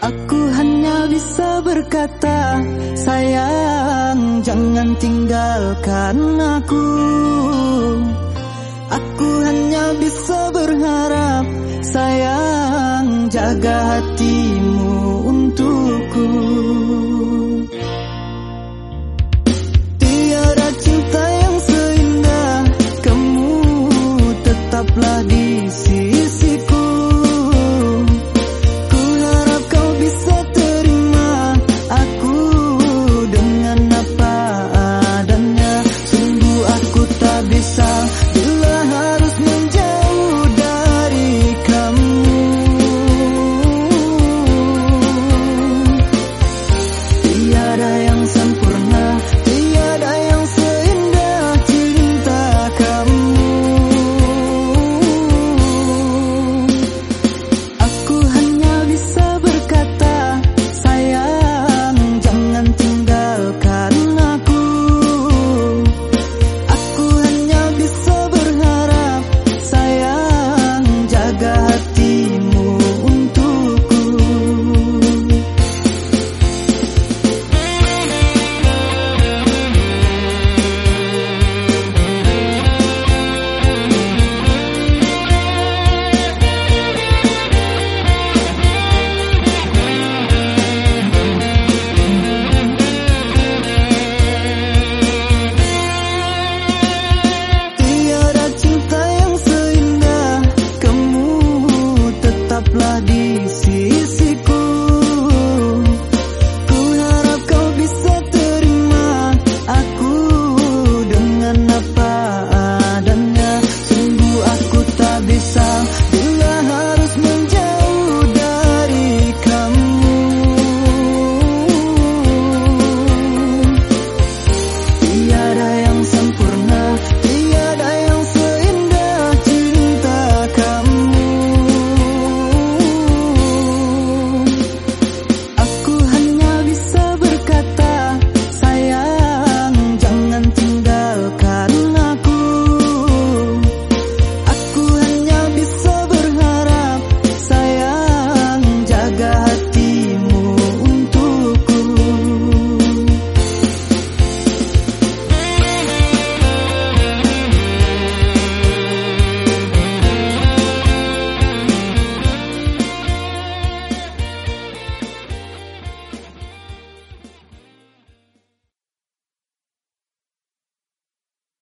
Aku hanya bisa berkata Sayang jangan tinggalkan aku. Aku hanya bisa berharap Sayang jaga hati.